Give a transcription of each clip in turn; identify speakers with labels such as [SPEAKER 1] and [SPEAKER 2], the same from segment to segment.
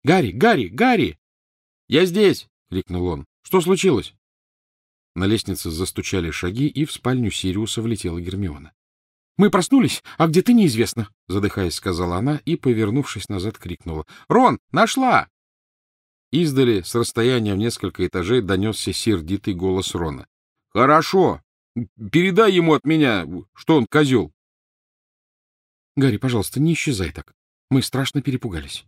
[SPEAKER 1] — Гарри! Гарри! Гарри! — Я здесь! — крикнул он. — Что случилось? На лестнице застучали шаги, и в спальню Сириуса влетела Гермиона. — Мы проснулись, а где ты, неизвестно, — задыхаясь, сказала она и, повернувшись назад, крикнула. — Рон, нашла! Издали, с расстояния в несколько этажей, донесся сердитый голос Рона. — Хорошо. Передай ему от меня, что он козел. — Гарри, пожалуйста, не исчезай так. Мы страшно перепугались.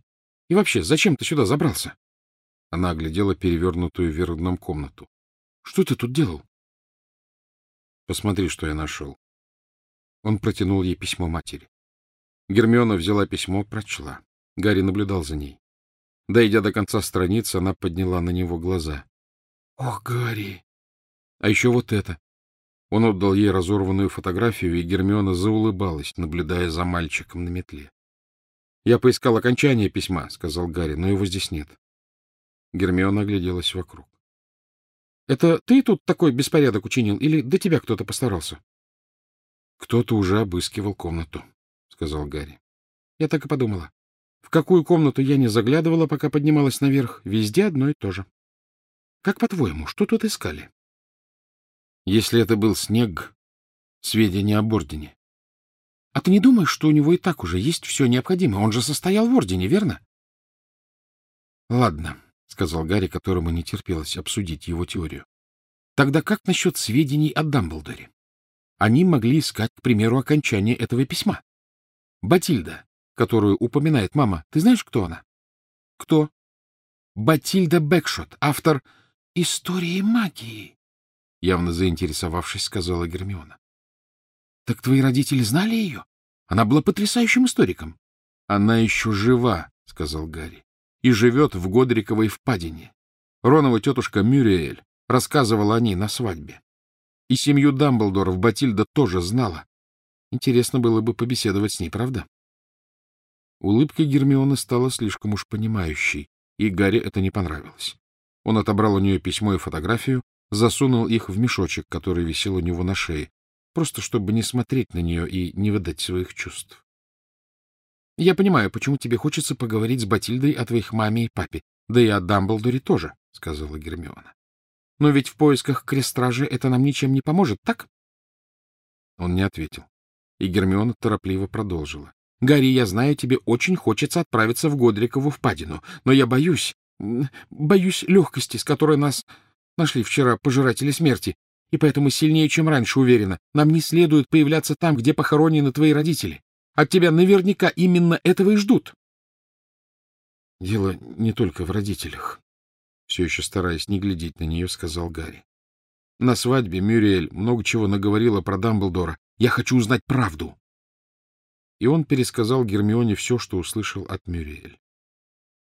[SPEAKER 1] И вообще, зачем ты сюда забрался? Она оглядела перевернутую вверх дном комнату. — Что ты тут делал? — Посмотри, что я нашел. Он протянул ей письмо матери. Гермиона взяла письмо, прочла. Гарри наблюдал за ней. Дойдя до конца страницы, она подняла на него глаза. — Ох, Гарри! А еще вот это. Он отдал ей разорванную фотографию, и Гермиона заулыбалась, наблюдая за мальчиком на метле. — Я поискал окончание письма, — сказал Гарри, — но его здесь нет. Гермиона огляделась вокруг. — Это ты тут такой беспорядок учинил, или до тебя кто-то постарался? — Кто-то уже обыскивал комнату, — сказал Гарри. — Я так и подумала. В какую комнату я не заглядывала, пока поднималась наверх, везде одно и то же. Как по-твоему, что тут искали? Если это был снег, сведения об ордене. А ты не думаешь, что у него и так уже есть все необходимое? Он же состоял в ордене, верно? Ладно, — сказал Гарри, которому не терпелось обсудить его теорию. Тогда как насчет сведений о Дамблдоре? Они могли искать, к примеру, окончание этого письма. Батильда, которую упоминает мама, ты знаешь, кто она? Кто? Батильда Бэкшот, автор «Истории магии», — явно заинтересовавшись, сказала Гермиона. — Так твои родители знали ее? Она была потрясающим историком. — Она еще жива, — сказал Гарри, — и живет в Годриковой впадине. Ронова тетушка Мюриэль рассказывала о ней на свадьбе. И семью Дамблдоров Батильда тоже знала. Интересно было бы побеседовать с ней, правда? Улыбка Гермионы стала слишком уж понимающей, и Гарри это не понравилось. Он отобрал у нее письмо и фотографию, засунул их в мешочек, который висел у него на шее, просто чтобы не смотреть на нее и не выдать своих чувств. — Я понимаю, почему тебе хочется поговорить с Батильдой о твоих маме и папе, да и о Дамблдоре тоже, — сказала Гермиона. — Но ведь в поисках крестражи это нам ничем не поможет, так? Он не ответил, и Гермиона торопливо продолжила. Гарри, я знаю, тебе очень хочется отправиться в Годрикову впадину, но я боюсь, боюсь легкости, с которой нас нашли вчера пожиратели смерти, и поэтому сильнее, чем раньше, уверена, нам не следует появляться там, где похоронены твои родители. От тебя наверняка именно этого и ждут. Дело не только в родителях. Все еще стараясь не глядеть на нее, сказал Гарри. На свадьбе Мюриэль много чего наговорила про Дамблдора. Я хочу узнать правду и он пересказал Гермионе все, что услышал от Мюриэль.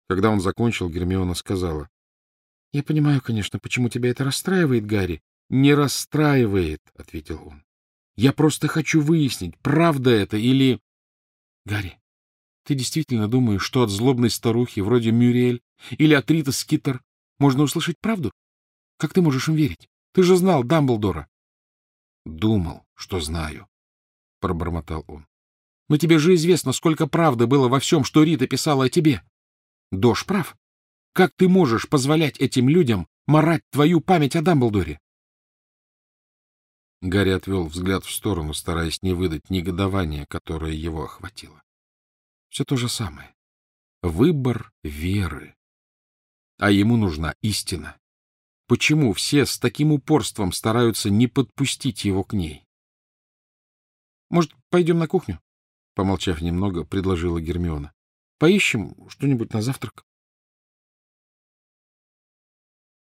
[SPEAKER 1] Когда он закончил, Гермиона сказала, — Я понимаю, конечно, почему тебя это расстраивает, Гарри. — Не расстраивает, — ответил он. — Я просто хочу выяснить, правда это или... — Гарри, ты действительно думаешь, что от злобной старухи вроде Мюриэль или от Рита Скиттер можно услышать правду? Как ты можешь им верить? Ты же знал Дамблдора. — Думал, что знаю, — пробормотал он. Но тебе же известно, сколько правды было во всем, что Рита писала о тебе. Дош прав. Как ты можешь позволять этим людям марать твою память о Дамблдоре? Гарри отвел взгляд в сторону, стараясь не выдать негодования, которое его охватило. Все то же самое. Выбор веры. А ему нужна истина. Почему все с таким упорством стараются не подпустить его к ней? — Может, пойдем на кухню? Помолчав немного, предложила Гермиона. — Поищем что-нибудь на завтрак.